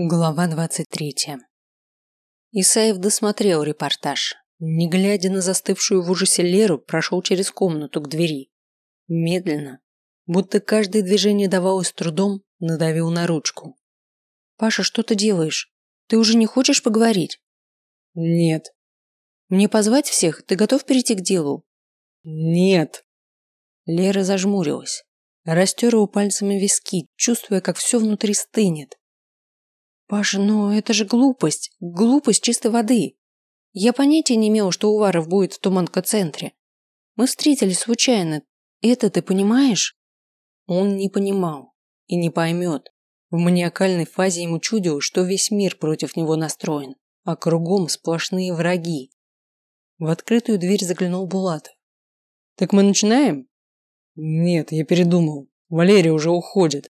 Глава 23. Исаев досмотрел репортаж. Не глядя на застывшую в ужасе Леру, прошел через комнату к двери. Медленно, будто каждое движение давалось трудом, надавил на ручку. «Паша, что ты делаешь? Ты уже не хочешь поговорить?» «Нет». «Мне позвать всех? Ты готов перейти к делу?» «Нет». Лера зажмурилась. Растерла пальцами виски, чувствуя, как все внутри стынет. Паша, ну это же глупость, глупость чистой воды. Я понятия не имела, что Уваров будет в Туманко-центре. Мы встретились случайно. Это ты понимаешь? Он не понимал и не поймет. В маниакальной фазе ему чудилось, что весь мир против него настроен, а кругом сплошные враги. В открытую дверь заглянул Булатов. «Так мы начинаем?» «Нет, я передумал. Валерия уже уходит».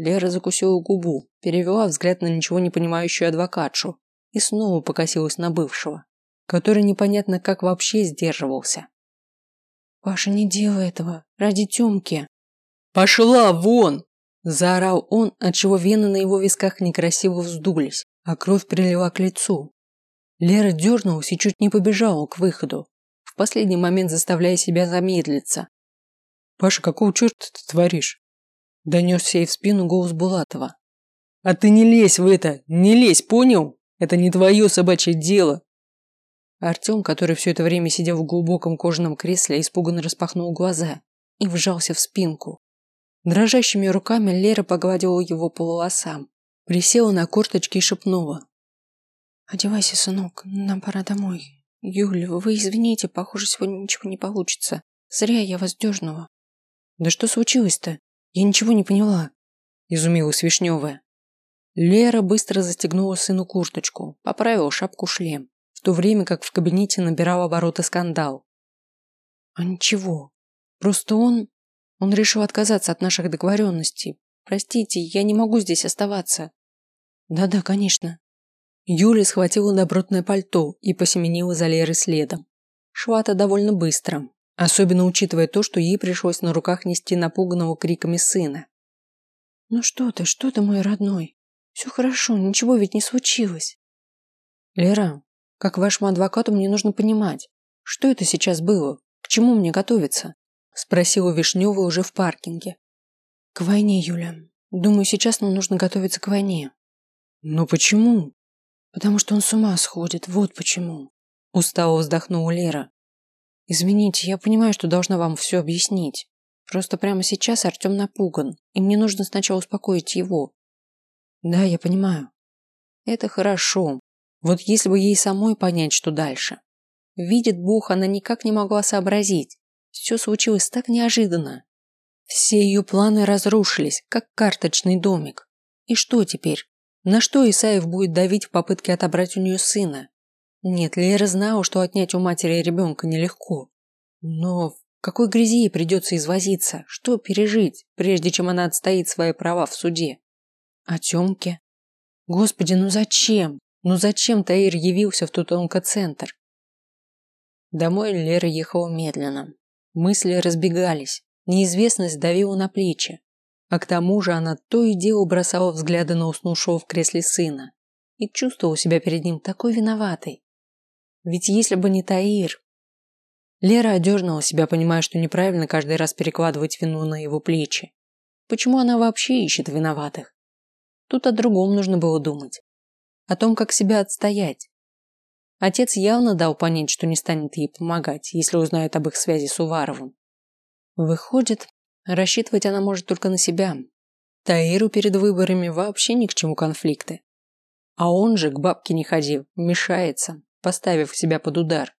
Лера закусила губу, перевела взгляд на ничего не понимающую адвокатшу и снова покосилась на бывшего, который непонятно как вообще сдерживался. «Паша, не делай этого, ради Тёмки!» «Пошла вон!» – заорал он, отчего вены на его висках некрасиво вздулись, а кровь прилила к лицу. Лера дернулась и чуть не побежала к выходу, в последний момент заставляя себя замедлиться. «Паша, какого черта ты творишь?» Донесся ей в спину голос Булатова. «А ты не лезь в это! Не лезь, понял? Это не твое собачье дело!» Артем, который все это время сидел в глубоком кожаном кресле, испуганно распахнул глаза и вжался в спинку. Дрожащими руками Лера погладила его по волосам, присела на корточки и шепнула. «Одевайся, сынок, нам пора домой. Юля, вы извините, похоже, сегодня ничего не получится. Зря я вас дернула». «Да что случилось-то?» Я ничего не поняла, изумилась Вишневая. Лера быстро застегнула сыну курточку, поправила шапку-шлем, в то время как в кабинете набирал обороты скандал. А ничего, просто он... Он решил отказаться от наших договоренностей. Простите, я не могу здесь оставаться. Да-да, конечно. Юля схватила добротное пальто и посеменила за Лерой следом. Шла-то довольно быстро, Особенно учитывая то, что ей пришлось на руках нести напуганного криками сына. «Ну что ты, что ты, мой родной? Все хорошо, ничего ведь не случилось». «Лера, как вашему адвокату мне нужно понимать, что это сейчас было, к чему мне готовиться?» Спросила Вишнева уже в паркинге. «К войне, Юля. Думаю, сейчас нам нужно готовиться к войне». «Но почему?» «Потому что он с ума сходит, вот почему». Устало вздохнула Лера. Извините, я понимаю, что должна вам все объяснить. Просто прямо сейчас Артем напуган, и мне нужно сначала успокоить его. Да, я понимаю. Это хорошо. Вот если бы ей самой понять, что дальше. Видит Бог, она никак не могла сообразить. Все случилось так неожиданно. Все ее планы разрушились, как карточный домик. И что теперь? На что Исаев будет давить в попытке отобрать у нее сына? Нет, Лера знала, что отнять у матери ребенка нелегко. Но в какой грязи ей придется извозиться? Что пережить, прежде чем она отстоит свои права в суде? А Тёмке? Господи, ну зачем? Ну зачем Таир явился в тот онкоцентр? Домой Лера ехала медленно. Мысли разбегались. Неизвестность давила на плечи. А к тому же она то и дело бросала взгляды на уснувшего в кресле сына и чувствовала себя перед ним такой виноватой. Ведь если бы не Таир... Лера одернула себя, понимая, что неправильно каждый раз перекладывать вину на его плечи. Почему она вообще ищет виноватых? Тут о другом нужно было думать. О том, как себя отстоять. Отец явно дал понять, что не станет ей помогать, если узнает об их связи с Уваровым. Выходит, рассчитывать она может только на себя. Таиру перед выборами вообще ни к чему конфликты. А он же к бабке не ходил, мешается, поставив себя под удар.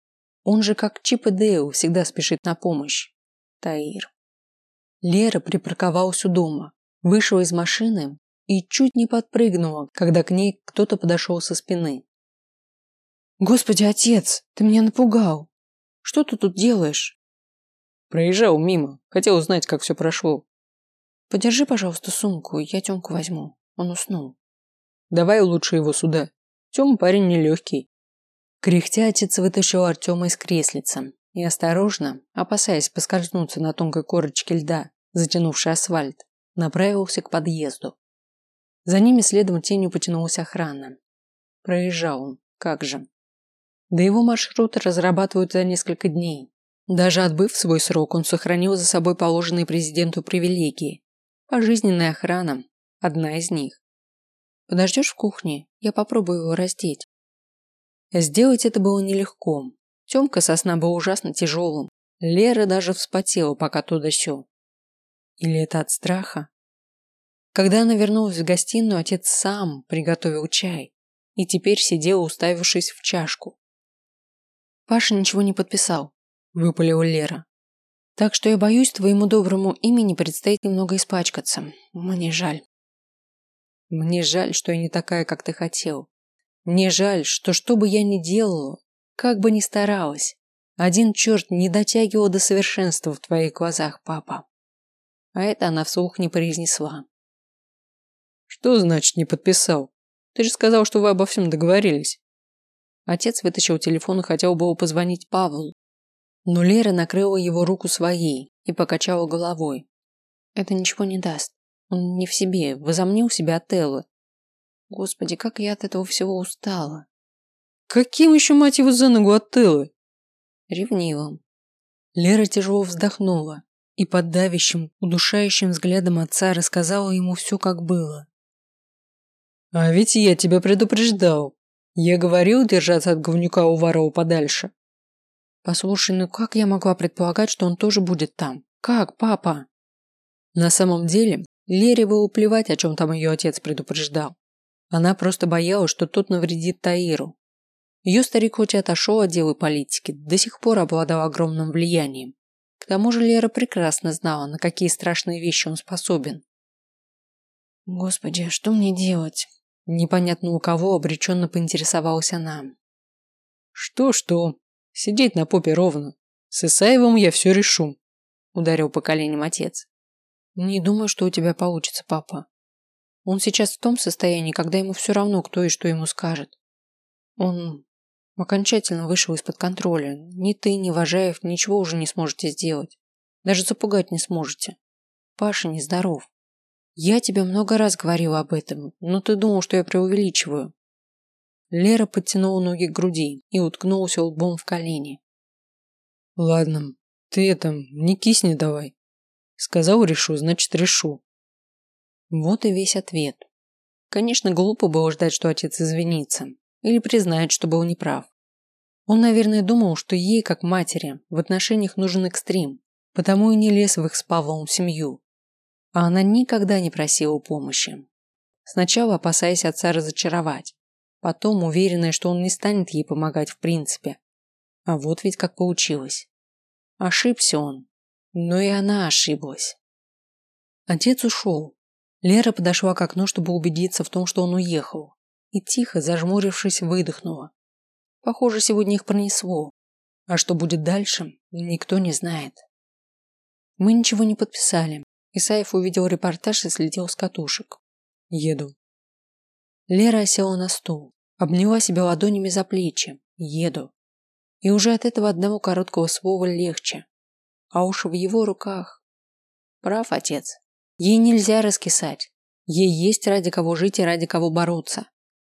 Он же как Чип и Дейл всегда спешит на помощь. Таир. Лера припарковалась у дома, вышла из машины и чуть не подпрыгнула, когда к ней кто-то подошел со спины. «Господи, отец, ты меня напугал! Что ты тут делаешь?» Проезжал мимо, хотел узнать, как все прошло. «Подержи, пожалуйста, сумку, я Тёмку возьму, он уснул». «Давай лучше его сюда. Тёма парень нелегкий. Кряхтя отец вытащил Артема из креслица и осторожно, опасаясь поскользнуться на тонкой корочке льда, затянувшей асфальт, направился к подъезду. За ними следом тенью потянулась охрана. Проезжал он, как же. Да его маршруты разрабатывают за несколько дней. Даже отбыв свой срок, он сохранил за собой положенные президенту привилегии. Пожизненная охрана – одна из них. Подождешь в кухне, я попробую его раздеть. Сделать это было нелегко. Темка сосна был ужасно тяжелым. Лера даже вспотела, пока туда сё. Или это от страха? Когда она вернулась в гостиную, отец сам приготовил чай и теперь сидел, уставившись в чашку. Паша ничего не подписал, выпалила Лера. Так что я боюсь, твоему доброму имени предстоит немного испачкаться. Мне жаль. Мне жаль, что я не такая, как ты хотел. Мне жаль, что что бы я ни делала, как бы ни старалась, один черт не дотягивал до совершенства в твоих глазах, папа. А это она вслух не произнесла. Что значит не подписал? Ты же сказал, что вы обо всем договорились. Отец вытащил телефон и хотел было позвонить Павлу. Но Лера накрыла его руку своей и покачала головой. Это ничего не даст. Он не в себе, возомнил себя от Эллы. Господи, как я от этого всего устала. Каким еще, мать его, за ногу от Эллы? Ревнивым. Лера тяжело вздохнула и под давящим, удушающим взглядом отца рассказала ему все, как было. А ведь я тебя предупреждал. Я говорил держаться от говнюка Уварова подальше. Послушай, ну как я могла предполагать, что он тоже будет там? Как, папа? На самом деле, Лере было плевать, о чем там ее отец предупреждал. Она просто боялась, что тот навредит Таиру. Ее старик хоть и отошел от дела политики, до сих пор обладал огромным влиянием. К тому же Лера прекрасно знала, на какие страшные вещи он способен. Господи, что мне делать? Непонятно у кого обреченно поинтересовалась она. Что-что? Сидеть на попе ровно. С Исаевым я все решу. Ударил по коленям отец. Не думаю, что у тебя получится, папа. Он сейчас в том состоянии, когда ему все равно, кто и что ему скажет. Он окончательно вышел из-под контроля. Ни ты, ни Важаев ничего уже не сможете сделать. Даже запугать не сможете. Паша нездоров. Я тебе много раз говорила об этом, но ты думал, что я преувеличиваю. Лера подтянула ноги к груди и уткнулась лбом в колени. Ладно, ты это, не кисни давай. Сказал решу, значит решу. Вот и весь ответ. Конечно, глупо было ждать, что отец извинится или признает, что был неправ. Он, наверное, думал, что ей, как матери, в отношениях нужен экстрим, потому и не лез в их с Павлом семью, а она никогда не просила помощи. Сначала опасаясь отца разочаровать, потом уверенная, что он не станет ей помогать в принципе. А вот ведь как получилось. Ошибся он, но и она ошиблась. Отец ушел. Лера подошла к окну, чтобы убедиться в том, что он уехал, и тихо, зажмурившись, выдохнула. Похоже, сегодня их пронесло. А что будет дальше, никто не знает. Мы ничего не подписали, Исаев увидел репортаж и слетел с катушек. Еду. Лера села на стул, обняла себя ладонями за плечи. Еду. И уже от этого одного короткого слова легче. А уж в его руках. Прав отец. Ей нельзя раскисать. Ей есть ради кого жить и ради кого бороться.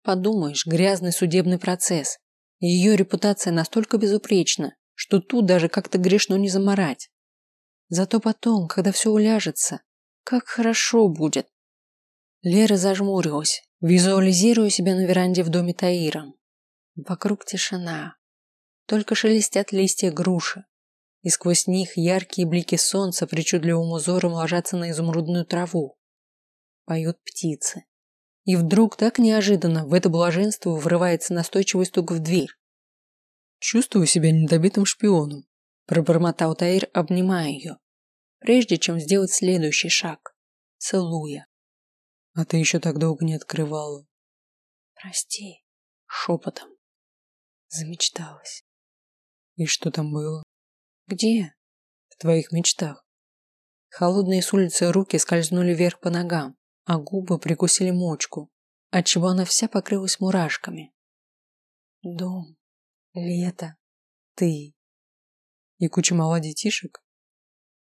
Подумаешь, грязный судебный процесс. Ее репутация настолько безупречна, что тут даже как-то грешно не заморать. Зато потом, когда все уляжется, как хорошо будет. Лера зажмурилась, визуализируя себя на веранде в доме Таира. Вокруг тишина. Только шелестят листья груши, и сквозь них яркие блики солнца причудливым узором ложатся на изумрудную траву. Поют птицы. И вдруг так неожиданно в это блаженство врывается настойчивый стук в дверь. Чувствую себя недобитым шпионом пробормотал Таир, обнимая ее, прежде чем сделать следующий шаг, целуя. А ты еще так долго не открывала. Прости, шепотом. Замечталась. И что там было? Где? В твоих мечтах. Холодные с улицы руки скользнули вверх по ногам, а губы прикусили мочку, отчего она вся покрылась мурашками. Дом, лето, ты, и куча мало детишек?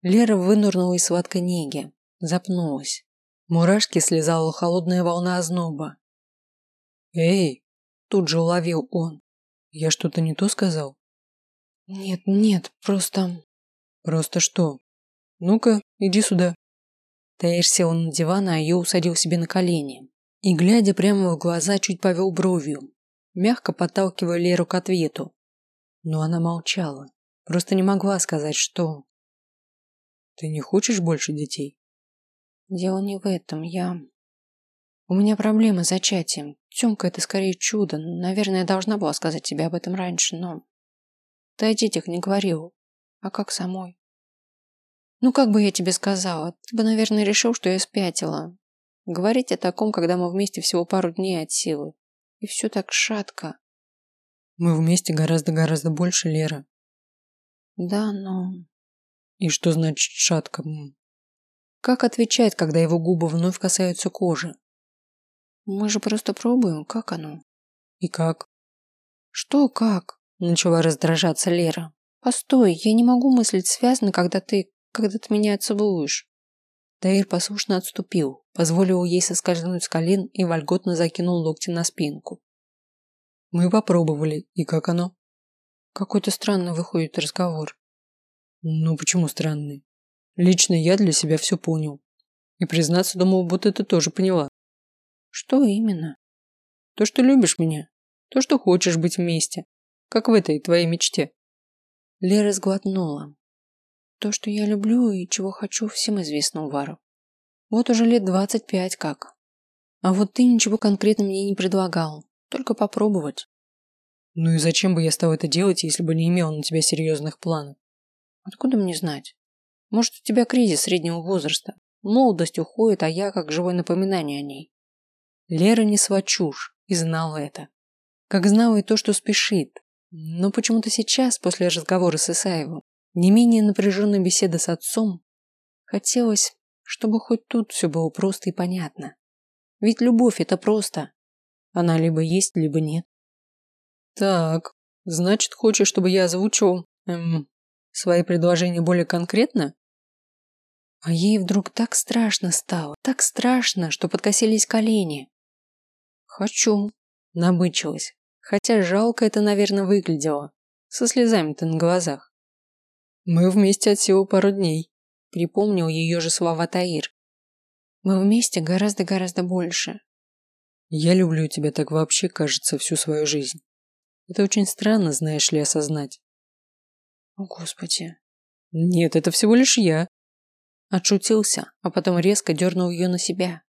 Лера вынырнула из сладкой неги, запнулась. Мурашки слезала холодная волна озноба. «Эй!» – тут же уловил он. «Я что-то не то сказал?» «Нет, нет, просто...» «Просто что? Ну-ка, иди сюда». Таир сел на диван, а ее усадил себе на колени. И, глядя прямо в глаза, чуть повел бровью, мягко подталкивая Леру к ответу. Но она молчала, просто не могла сказать, что... «Ты не хочешь больше детей?» «Дело не в этом, я...» «У меня проблемы с зачатием. Тёмка – это скорее чудо. Наверное, я должна была сказать тебе об этом раньше, но... Ты о детях не говорил. А как самой? Ну, как бы я тебе сказала? Ты бы, наверное, решил, что я спятила. Говорить о таком, когда мы вместе всего пару дней от силы. И все так шатко. Мы вместе гораздо-гораздо больше, Лера. Да, но... И что значит шатко? Как отвечать, когда его губы вновь касаются кожи? Мы же просто пробуем, как оно. И как? Что как? Начала раздражаться Лера. Постой, я не могу мыслить связно, когда ты, когда ты меня целуешь. Таир послушно отступил, позволил ей соскользнуть с колен и вольготно закинул локти на спинку. Мы попробовали, и как оно? Какой-то странный выходит разговор. Ну почему странный? Лично я для себя все понял. И признаться, думал, будто ты тоже поняла. Что именно? То, что любишь меня. То, что хочешь быть вместе. Как в этой твоей мечте. Лера сглотнула. То, что я люблю и чего хочу, всем известно, Уваров. Вот уже лет двадцать пять как. А вот ты ничего конкретно мне не предлагал. Только попробовать. Ну и зачем бы я стал это делать, если бы не имел на тебя серьезных планов? Откуда мне знать? Может, у тебя кризис среднего возраста. Молодость уходит, а я как живое напоминание о ней. Лера несла чушь и знала это. Как знала и то, что спешит. Но почему-то сейчас, после разговора с Исаевым, не менее напряженной беседы с отцом, хотелось, чтобы хоть тут все было просто и понятно. Ведь любовь – это просто. Она либо есть, либо нет. Так, значит, хочешь, чтобы я озвучил эм, свои предложения более конкретно? А ей вдруг так страшно стало, так страшно, что подкосились колени. «Хочу», – набычилась, хотя жалко это, наверное, выглядело, со слезами-то на глазах. «Мы вместе от всего пару дней», – припомнил ее же слова Таир. «Мы вместе гораздо-гораздо больше». «Я люблю тебя так вообще, кажется, всю свою жизнь. Это очень странно, знаешь ли, осознать». «О, Господи!» «Нет, это всего лишь я». Отшутился, а потом резко дернул ее на себя,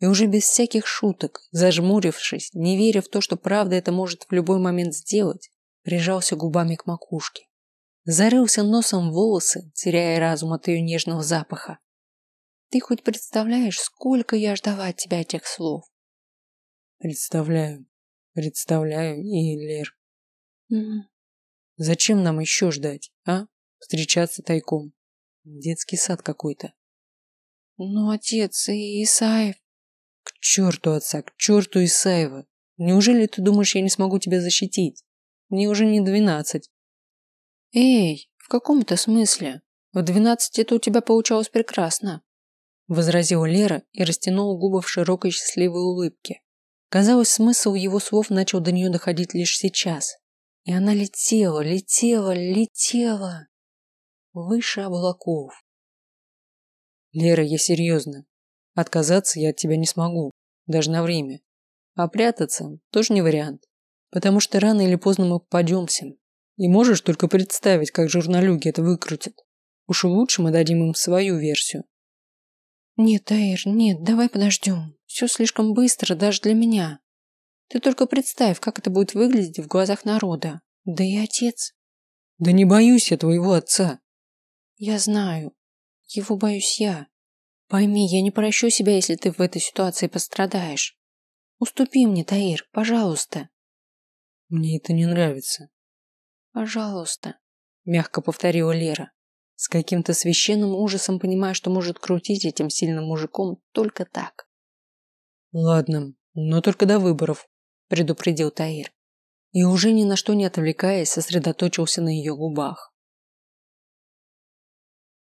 и уже без всяких шуток, зажмурившись, не веря в то, что правда это может в любой момент сделать, прижался губами к макушке. Зарылся носом в волосы, теряя разум от ее нежного запаха. Ты хоть представляешь, сколько я ждала от тебя этих слов? Представляю, представляю, и Лер. Угу. Зачем нам еще ждать, а? Встречаться тайком. Детский сад какой-то. Ну, отец и Исаев. Черту отца, к черту Исаева. Неужели ты думаешь, я не смогу тебя защитить? Мне уже не двенадцать. Эй, в каком-то смысле. В двенадцати это у тебя получалось прекрасно. Возразила Лера и растянула губы в широкой счастливой улыбке. Казалось, смысл его слов начал до нее доходить лишь сейчас. И она летела, летела, летела. Выше облаков. Лера, я серьезно. Отказаться я от тебя не смогу, даже на время. А прятаться тоже не вариант, потому что рано или поздно мы попадемся. И можешь только представить, как журналюги это выкрутят. Уж лучше мы дадим им свою версию. Нет, Таир, нет, давай подождем. Все слишком быстро даже для меня. Ты только представь, как это будет выглядеть в глазах народа. Да и отец. Да не боюсь я твоего отца. Я знаю. Его боюсь я. Пойми, я не прощу себя, если ты в этой ситуации пострадаешь. Уступи мне, Таир, пожалуйста. Мне это не нравится. Пожалуйста, мягко повторила Лера, с каким-то священным ужасом понимая, что может крутить этим сильным мужиком только так. Ладно, но только до выборов, предупредил Таир. И уже ни на что не отвлекаясь, сосредоточился на ее губах.